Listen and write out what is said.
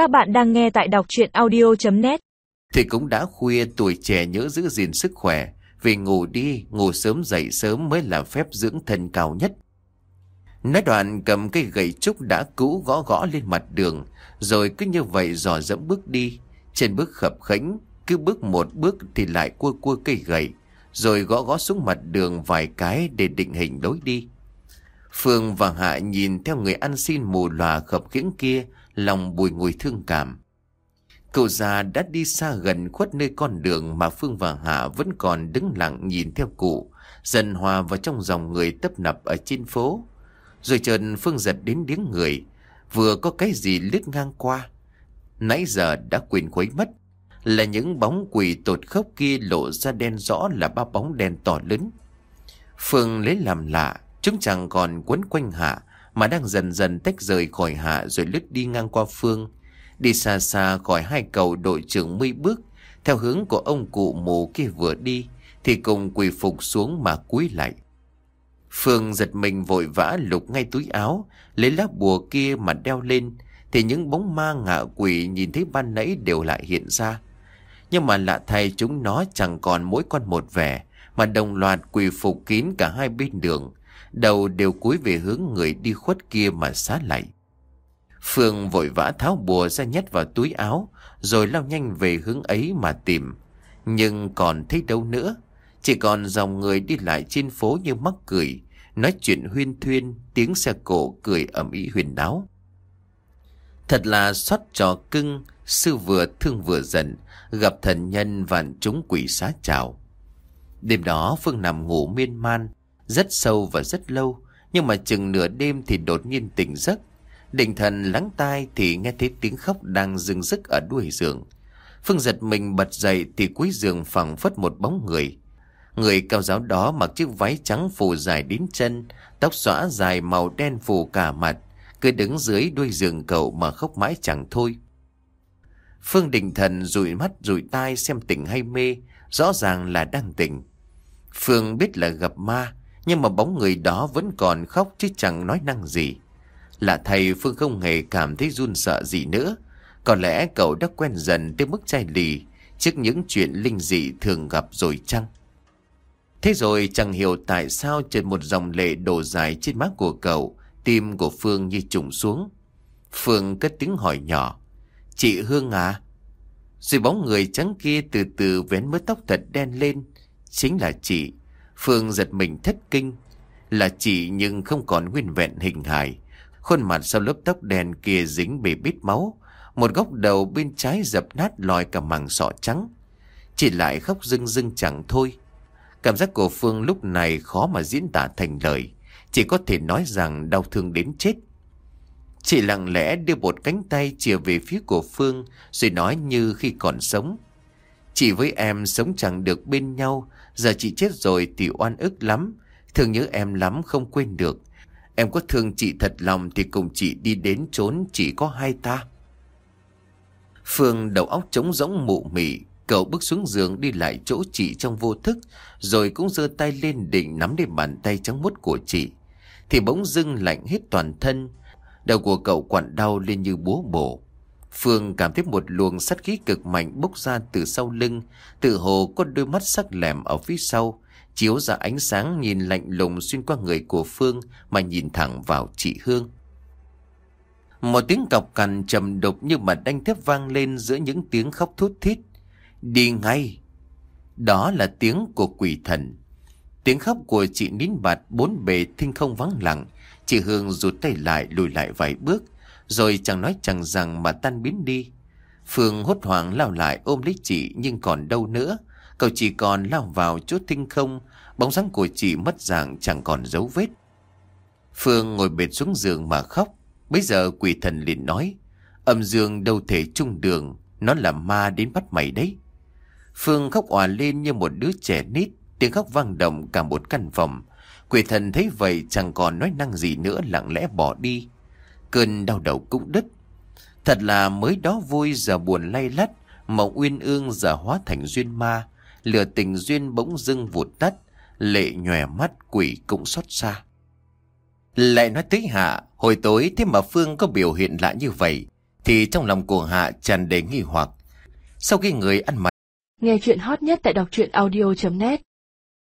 Các bạn đang nghe tại đọc chuyện audio.net Thì cũng đã khuya tuổi trẻ nhớ giữ gìn sức khỏe. Vì ngủ đi, ngủ sớm dậy sớm mới là phép dưỡng thân cao nhất. Nói đoạn cầm cây gậy trúc đã cũ gõ gõ lên mặt đường Rồi cứ như vậy dò dẫm bước đi. Trên bước khập khánh Cứ bước một bước thì lại cua cua cây gậy Rồi gõ gõ xuống mặt đường vài cái để định hình lối đi. Phương và Hạ nhìn theo người ăn xin mù lòa khập khiễng kia Lòng bùi ngùi thương cảm. Cậu già đã đi xa gần khuất nơi con đường Mà Phương và Hạ vẫn còn đứng lặng nhìn theo cụ, Dần hòa vào trong dòng người tấp nập ở trên phố. Rồi chợt Phương giật đến điếng người, Vừa có cái gì lướt ngang qua. Nãy giờ đã quên khuấy mất, Là những bóng quỷ tột khốc kia lộ ra đen rõ là ba bóng đen to lớn. Phương lấy làm lạ, Chúng chẳng còn quấn quanh Hạ mà đang dần dần tách rời khỏi Hạ Rồi lướt đi ngang qua Phương. Đi xa xa khỏi hai cầu đội trưởng mươi bước, Theo hướng của ông cụ mù kia vừa đi, Thì cùng quỳ phục xuống mà cúi lại. Phương giật mình vội vã lục ngay túi áo, Lấy lá bùa kia mà đeo lên, Thì những bóng ma ngạ quỷ nhìn thấy ban nãy đều lại hiện ra. Nhưng mà lạ thay chúng nó chẳng còn mỗi con một vẻ, Mà đồng loạt quỳ phục kín cả hai bên đường Đầu đều cúi về hướng người đi khuất kia mà xá lại. Phương vội vã tháo bùa ra nhét vào túi áo, Rồi lao nhanh về hướng ấy mà tìm. Nhưng còn thấy đâu nữa, Chỉ còn dòng người đi lại trên phố như mắc cười, Nói chuyện huyên thuyên, Tiếng xe cổ cười ẩm ý huyền đáo Thật là xót trò cưng, Sư vừa thương vừa giận, Gặp thần nhân vạn chúng quỷ xá chào. Đêm đó Phương nằm ngủ miên man rất sâu và rất lâu Nhưng mà chừng nửa đêm thì đột nhiên tỉnh giấc Định thần lắng tai thì nghe thấy tiếng khóc đang dừng dứt ở đuôi giường. Phương giật mình bật dậy thì cuối giường phẳng phất một bóng người. Người cao giáo đó mặc chiếc váy trắng phủ dài đến chân, tóc xõa dài màu đen phủ cả mặt, cứ đứng dưới đuôi giường cậu mà khóc mãi chẳng thôi. Phương định thần rụi mắt rụi tai xem tỉnh hay mê, rõ ràng là đang tỉnh. Phương biết là gặp ma, nhưng mà bóng người đó vẫn còn khóc chứ chẳng nói năng gì. Là thầy Phương không hề cảm thấy run sợ gì nữa. Có lẽ cậu đã quen dần tới mức chai lì trước những chuyện linh dị thường gặp rồi chăng? Thế rồi chẳng hiểu tại sao trên một dòng lệ đổ dài trên má của cậu, tim của Phương như trùng xuống. Phương cất tiếng hỏi nhỏ, Chị Hương à? Rồi bóng người trắng kia từ từ vén mớ tóc thật đen lên. Chính là chị. Phương giật mình thất kinh. Là chị nhưng không còn nguyên vẹn hình hài. Khuôn mặt sau lớp tóc đen kia dính bề bít máu. Một góc đầu bên trái dập nát lòi cả màng sọ trắng. Chị lại khóc rưng rưng chẳng thôi. Cảm giác của Phương lúc này khó mà diễn tả thành lời. Chỉ có thể nói rằng đau thương đến chết. Chị lặng lẽ đưa một cánh tay chìa về phía của Phương, rồi nói như khi còn sống. Chị với em sống chẳng được bên nhau, giờ chị chết rồi thì oan ức lắm. Thương nhớ em lắm không quên được. Em có thương chị thật lòng thì cùng chị đi đến trốn chỉ có hai ta. Phương đầu óc trống rỗng mụ mị, cậu bước xuống giường đi lại chỗ chị trong vô thức, rồi cũng giơ tay lên định nắm lấy bàn tay trắng muốt của chị. Thì bỗng dưng lạnh hết toàn thân, đầu của cậu quặn đau lên như búa bổ. Phương cảm thấy một luồng sát khí cực mạnh bốc ra từ sau lưng, tự hồ có đôi mắt sắc lẻm ở phía sau, chiếu ra ánh sáng nhìn lạnh lùng xuyên qua người của Phương mà nhìn thẳng vào chị Hương. Một tiếng cọc cằn trầm đục như mà đanh thép vang lên giữa những tiếng khóc thút thít. Đi ngay! Đó là tiếng của quỷ thần. Tiếng khóc của chị nín bạt bốn bề thinh không vắng lặng. Chị Hương rụt tay lại lùi lại vài bước, rồi chẳng nói chẳng rằng mà tan biến đi. Phương hốt hoảng lao lại ôm lấy chị nhưng còn đâu nữa. Cậu chỉ còn lao vào chỗ tinh không, bóng dáng của chị mất dạng chẳng còn dấu vết. Phương ngồi bệt xuống giường mà khóc. Bây giờ quỷ thần liền nói, âm dương đâu thể chung đường, nó là ma đến bắt mày đấy. Phương khóc òa lên như một đứa trẻ nít, tiếng khóc vang động cả một căn phòng. Quỷ thần thấy vậy chẳng còn nói năng gì nữa lặng lẽ bỏ đi. Cơn đau đầu cũng đứt. Thật là mới đó vui giờ buồn lay lắt, mộng uyên ương giờ hóa thành duyên ma. Lửa tình duyên bỗng dưng vụt tắt, lệ nhòe mắt quỷ cũng xót xa. Lại nói tới hạ, hồi tối thế mà Phương có biểu hiện lạ như vậy. Thì trong lòng của Hạ tràn đầy nghi hoặc Sau khi người ăn mày Nghe chuyện hot nhất tại đọc truyện audio.net